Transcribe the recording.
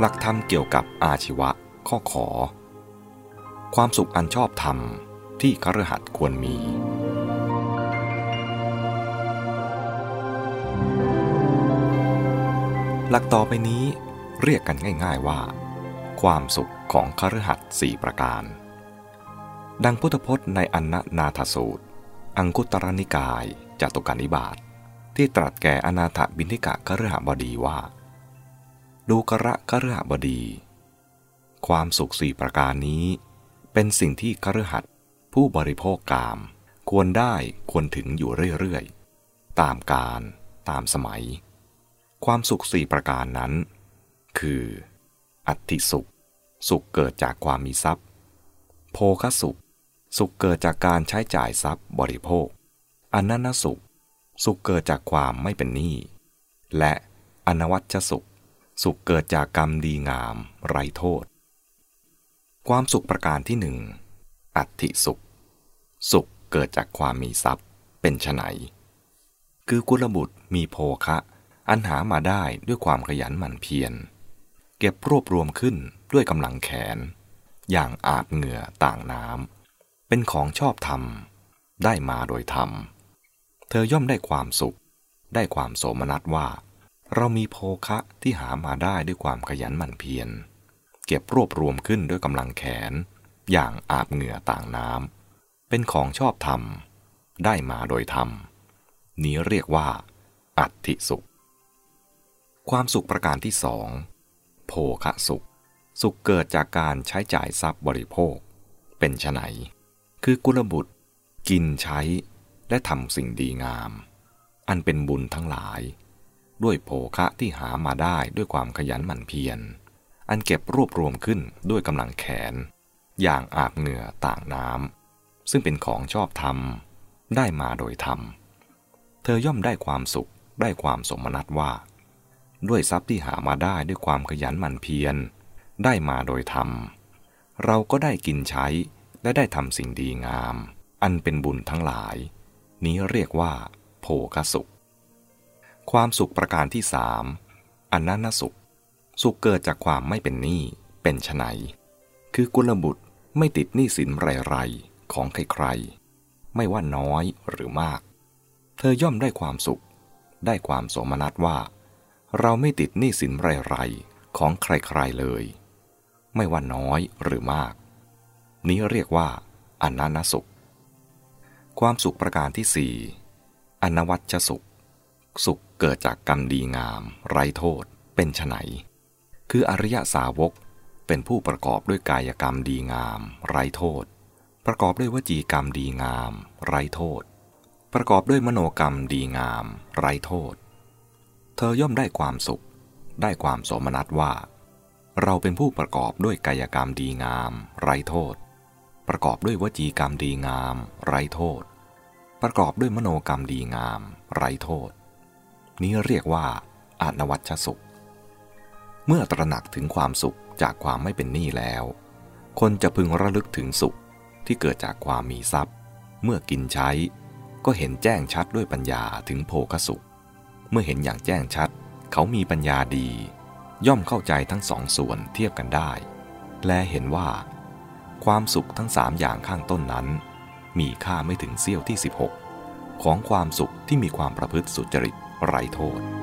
หลักธรรมเกี่ยวกับอาชีวะข้อขอ ความสุขอันชอบธรรมที่คฤหัสถ์ควรมี หลักต่อไปนี้เรียกกันง่าย ๆว่า ความสุขของคฤหัสถ์สี่ประการ ดังพุทธพจน์ในอันนนาถสูตร อังคุตรนิกายจตุการนิบาตที่ตรัสแก่อนาถบินทิกะคฤหบดีว่า ดูกระคฤหบดี ความสุขสี่ประการนี้ เป็นสิ่งที่คฤหัสถ์ผู้บริโภคกาม ควรได้ควรถึงอยู่เรื่อยๆ ตามการตามสมัย ความสุขสี่ประการนั้น คือ อัติสุข สุขเกิดจากความมีทรัพย์ โภคสุข สุขเกิดจากการใช้จ่ายทรัพย์บริโภคอนนันสุข สุขเกิดจากความไม่เป็นหนี้และอนวัชสุข สุขเกิดจากกรรมดีงามไรโทษ ความสุขประการที่หนึ่งอัติสุข สุขเกิดจากความมีทรัพย์เป็นไฉนคือกุลบุตรมีโภคะ อันหามาได้ด้วยความขยันหมั่นเพียร เก็บรวบรวมขึ้นด้วยกำลังแขน อย่างอาบเหงื่อต่างน้ำเป็นของชอบธรรม ได้มาโดยธรรม เธอย่อมได้ความสุข ได้ความโสมนัสว่า เรามีโภคะที่หามาได้ด้วยความขยันหมั่นเพียร เก็บรวบรวมขึ้นด้วยกำลังแขน อย่างอาบเหงื่อต่างน้ำ เป็นของชอบธรรม ได้มาโดยธรรม นี้เรียกว่า อัตติสุข ความสุขประการที่สองโภคะสุข สุขเกิดจากการใช้จ่ายทรัพย์บริโภค เป็นไฉนคือกุลบุตร กินใช้และทำสิ่งดีงาม อันเป็นบุญทั้งหลาย ด้วยโภคะที่หามาได้ด้วยความขยันหมั่นเพียร อันเก็บรวบรวมขึ้นด้วยกำลังแขน อย่างอาบเหงื่อต่างน้ำซึ่งเป็นของชอบธรรม ได้มาโดยธรรม เธอย่อมได้ความสุขได้ความสมนัตว่า ด้วยทรัพย์ที่หามาได้ด้วยความขยันหมั่นเพียร ได้มาโดยธรรม เราก็ได้กินใช้และได้ทำสิ่งดีงาม อันเป็นบุญทั้งหลาย นี้เรียกว่า โภคสุข ความสุขประการที่สามอันนั้นสุข สุขเกิดจากความไม่เป็นหนี้เป็นไฉนคือกุลบุตรไม่ติดหนี้สินไรๆของใครๆไม่ว่าน้อยหรือมาก เธอย่อมได้ความสุข ได้ความสมนัสว่า เราไม่ติดหนี้สินไรๆของใครๆเลย ไม่ว่าน้อยหรือมาก นี้เรียกว่าอนนันสุข ความสุขประการที่สี่อนวัชสุข สุขเกิดจากกรรมดีงาม ไรโทษ เป็นไนคืออริยสาวกเป็นผู้ประกอบด้วยกายกรรมดีงาม ไรโทษ ประกอบด้วยวจีกรรมดีงาม ไรโทษ ประกอบด้วยมโนกรรมดีงาม ไรโทษ เธอย่อมได้ความสุข ได้ความสมนัสว่า เราเป็นผู้ประกอบด้วยกายกรรมดีงาม ไรโทษ ประกอบด้วยวจีกรรมดีงาม ไรโทษ ประกอบด้วยมโนกรรมดีงาม ไรโทษ นี้เรียกว่าอานวัชสุข เมื่อตระหนักถึงความสุขจากความไม่เป็นหนี้แล้ว คนจะพึงระลึกถึงสุขที่เกิดจากความมีทรัพย์ เมื่อกินใช้ ก็เห็นแจ้งชัดด้วยปัญญาถึงโภคสุข เมื่อเห็นอย่างแจ้งชัด เขามีปัญญาดี ย่อมเข้าใจทั้งสองส่วนเทียบกันได้ และเห็นว่า ความสุขทั้งสามอย่างข้างต้นนั้น มีค่าไม่ถึงเสี้ยวที่ 16 ของความสุขที่มีความประพฤติสุจริต ไร้โทษ